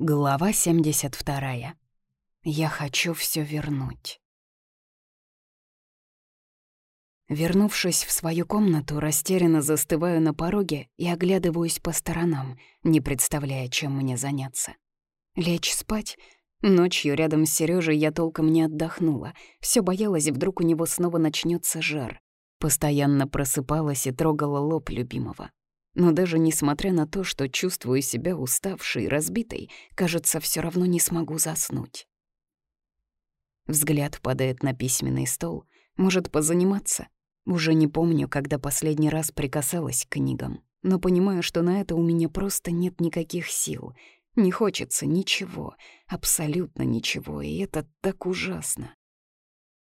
Глава 72. Я хочу все вернуть. Вернувшись в свою комнату, растерянно застываю на пороге и оглядываюсь по сторонам, не представляя, чем мне заняться. Лечь спать? Ночью рядом с Сережей я толком не отдохнула. Все боялась, вдруг у него снова начнется жар. Постоянно просыпалась и трогала лоб любимого. Но даже несмотря на то, что чувствую себя уставшей и разбитой, кажется, все равно не смогу заснуть. Взгляд падает на письменный стол. Может, позаниматься? Уже не помню, когда последний раз прикасалась к книгам. Но понимаю, что на это у меня просто нет никаких сил. Не хочется ничего, абсолютно ничего, и это так ужасно.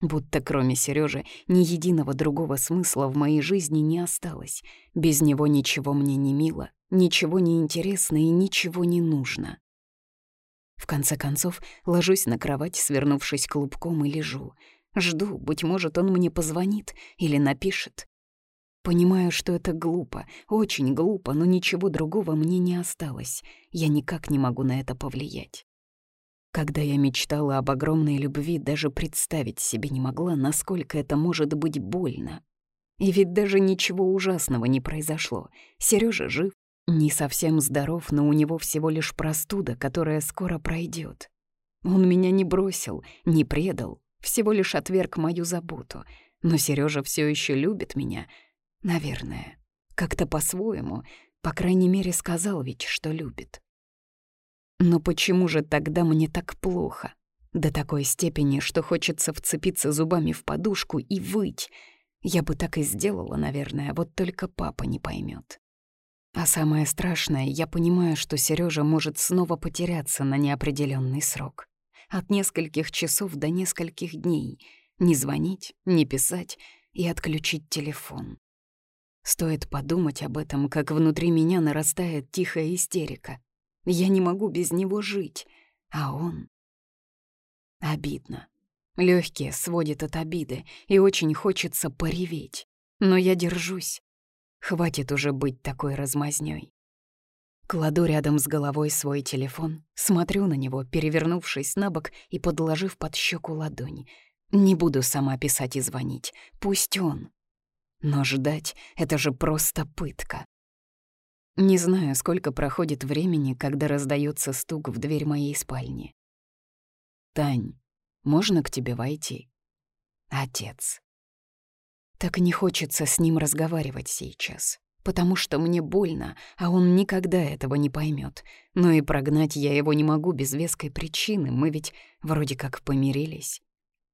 Будто кроме Сережи ни единого другого смысла в моей жизни не осталось. Без него ничего мне не мило, ничего не интересно и ничего не нужно. В конце концов, ложусь на кровать, свернувшись клубком, и лежу. Жду, быть может, он мне позвонит или напишет. Понимаю, что это глупо, очень глупо, но ничего другого мне не осталось. Я никак не могу на это повлиять. Когда я мечтала об огромной любви, даже представить себе не могла, насколько это может быть больно. И ведь даже ничего ужасного не произошло. Сережа жив, не совсем здоров, но у него всего лишь простуда, которая скоро пройдет. Он меня не бросил, не предал, всего лишь отверг мою заботу. Но Сережа все еще любит меня. Наверное. Как-то по-своему. По крайней мере, сказал ведь, что любит. Но почему же тогда мне так плохо? До такой степени, что хочется вцепиться зубами в подушку и выть. Я бы так и сделала, наверное, вот только папа не поймет. А самое страшное, я понимаю, что Сережа может снова потеряться на неопределенный срок. От нескольких часов до нескольких дней. Не звонить, не писать и отключить телефон. Стоит подумать об этом, как внутри меня нарастает тихая истерика. Я не могу без него жить. А он... Обидно. Лёгкие сводит от обиды, и очень хочется пореветь. Но я держусь. Хватит уже быть такой размазнёй. Кладу рядом с головой свой телефон, смотрю на него, перевернувшись на бок и подложив под щеку ладонь. Не буду сама писать и звонить, пусть он. Но ждать — это же просто пытка. Не знаю, сколько проходит времени, когда раздается стук в дверь моей спальни. «Тань, можно к тебе войти?» «Отец». Так не хочется с ним разговаривать сейчас, потому что мне больно, а он никогда этого не поймет. Но и прогнать я его не могу без веской причины, мы ведь вроде как помирились.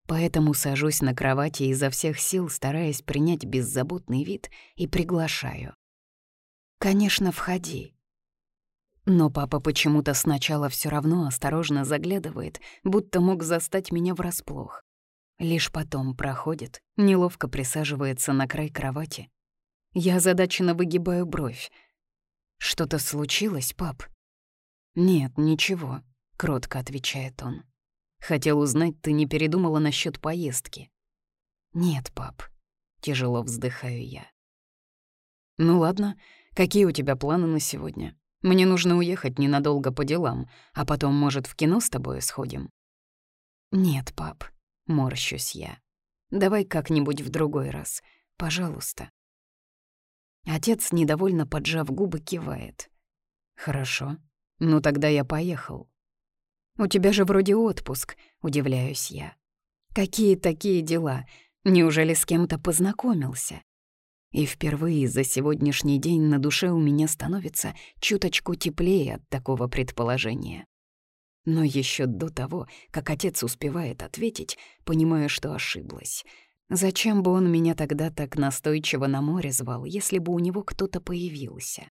Поэтому сажусь на кровати изо всех сил, стараясь принять беззаботный вид, и приглашаю. «Конечно, входи». Но папа почему-то сначала все равно осторожно заглядывает, будто мог застать меня врасплох. Лишь потом проходит, неловко присаживается на край кровати. Я озадаченно выгибаю бровь. «Что-то случилось, пап?» «Нет, ничего», — кротко отвечает он. «Хотел узнать, ты не передумала насчет поездки?» «Нет, пап», — тяжело вздыхаю я. «Ну ладно, Какие у тебя планы на сегодня? Мне нужно уехать ненадолго по делам, а потом, может, в кино с тобой сходим?» «Нет, пап», — морщусь я. «Давай как-нибудь в другой раз, пожалуйста». Отец, недовольно поджав губы, кивает. «Хорошо. Ну тогда я поехал». «У тебя же вроде отпуск», — удивляюсь я. «Какие такие дела? Неужели с кем-то познакомился?» И впервые за сегодняшний день на душе у меня становится чуточку теплее от такого предположения. Но еще до того, как отец успевает ответить, понимаю, что ошиблась. Зачем бы он меня тогда так настойчиво на море звал, если бы у него кто-то появился?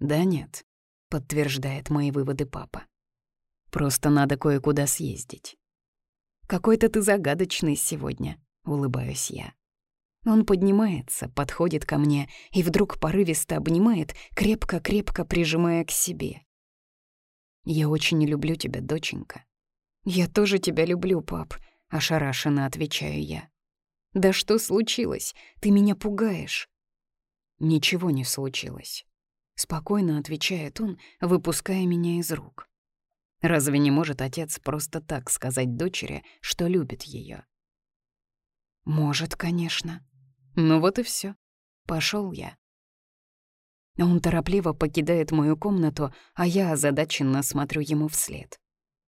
«Да нет», — подтверждает мои выводы папа. «Просто надо кое-куда съездить». «Какой-то ты загадочный сегодня», — улыбаюсь я. Он поднимается, подходит ко мне и вдруг порывисто обнимает, крепко-крепко прижимая к себе. «Я очень люблю тебя, доченька». «Я тоже тебя люблю, пап», — ошарашенно отвечаю я. «Да что случилось? Ты меня пугаешь». Ничего не случилось. Спокойно отвечает он, выпуская меня из рук. Разве не может отец просто так сказать дочери, что любит ее? Может, конечно. Ну вот и все. Пошел я. Он торопливо покидает мою комнату, а я озадаченно смотрю ему вслед.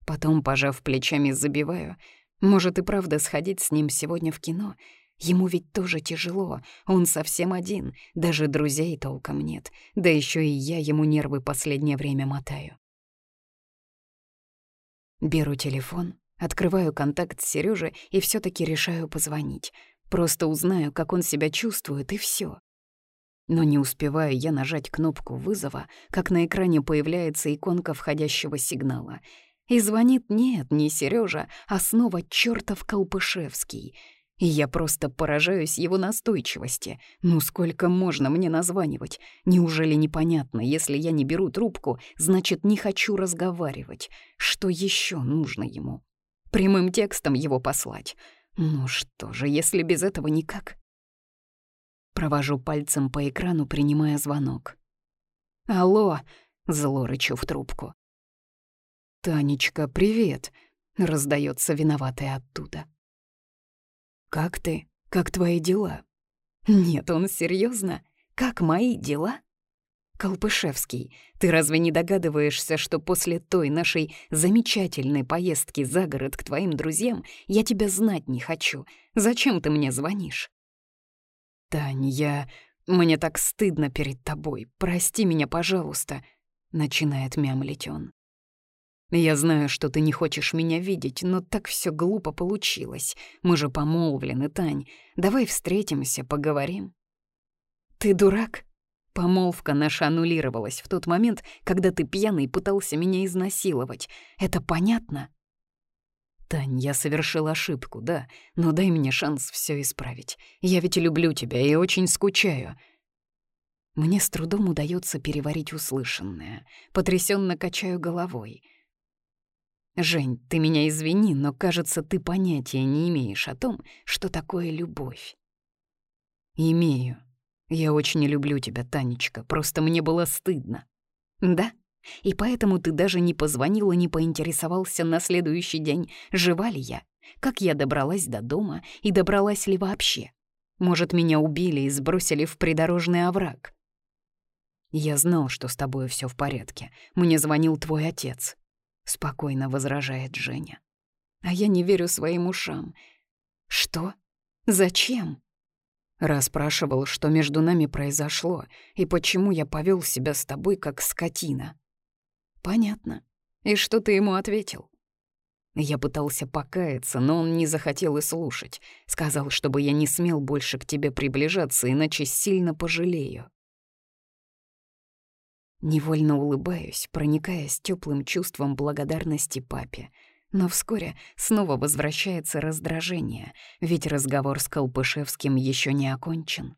Потом, пожав плечами, забиваю. Может и правда сходить с ним сегодня в кино. Ему ведь тоже тяжело, он совсем один, даже друзей толком нет. Да еще и я ему нервы последнее время мотаю. Беру телефон, открываю контакт с Сережей и все таки решаю позвонить. Просто узнаю, как он себя чувствует, и все. Но не успеваю я нажать кнопку вызова, как на экране появляется иконка входящего сигнала. И звонит нет, не Сережа, а снова чертов Колпышевский. И я просто поражаюсь его настойчивости. Ну сколько можно мне названивать? Неужели непонятно, если я не беру трубку, значит, не хочу разговаривать? Что еще нужно ему? Прямым текстом его послать? Ну что же, если без этого никак? Провожу пальцем по экрану, принимая звонок. «Алло!» — зло рычу в трубку. «Танечка, привет!» — раздается виноватый оттуда. «Как ты? Как твои дела?» «Нет, он серьезно? Как мои дела?» «Колпышевский, ты разве не догадываешься, что после той нашей замечательной поездки за город к твоим друзьям я тебя знать не хочу? Зачем ты мне звонишь?» «Тань, я... Мне так стыдно перед тобой. Прости меня, пожалуйста», — начинает мямлить он. Я знаю, что ты не хочешь меня видеть, но так все глупо получилось. Мы же помолвлены, Тань. Давай встретимся, поговорим. Ты дурак? Помолвка наша аннулировалась в тот момент, когда ты пьяный пытался меня изнасиловать. Это понятно? Тань, я совершил ошибку, да, но дай мне шанс все исправить. Я ведь люблю тебя и очень скучаю. Мне с трудом удается переварить услышанное. Потрясенно качаю головой — «Жень, ты меня извини, но, кажется, ты понятия не имеешь о том, что такое любовь». «Имею. Я очень люблю тебя, Танечка, просто мне было стыдно». «Да? И поэтому ты даже не позвонил и не поинтересовался на следующий день, жива ли я, как я добралась до дома и добралась ли вообще? Может, меня убили и сбросили в придорожный овраг?» «Я знал, что с тобой все в порядке. Мне звонил твой отец спокойно возражает Женя. А я не верю своим ушам. Что? Зачем? Расспрашивал, что между нами произошло и почему я повел себя с тобой как скотина. Понятно. И что ты ему ответил? Я пытался покаяться, но он не захотел и слушать. Сказал, чтобы я не смел больше к тебе приближаться, иначе сильно пожалею. Невольно улыбаюсь, проникаясь теплым чувством благодарности папе. Но вскоре снова возвращается раздражение, ведь разговор с Колпышевским еще не окончен.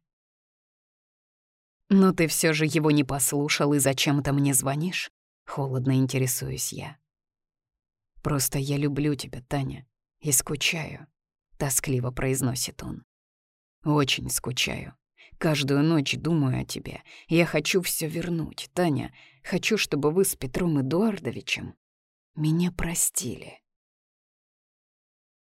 «Но ты все же его не послушал и зачем-то мне звонишь?» — холодно интересуюсь я. «Просто я люблю тебя, Таня, и скучаю», — тоскливо произносит он. «Очень скучаю. Каждую ночь думаю о тебе. Я хочу все вернуть, Таня. Хочу, чтобы вы с Петром Эдуардовичем меня простили.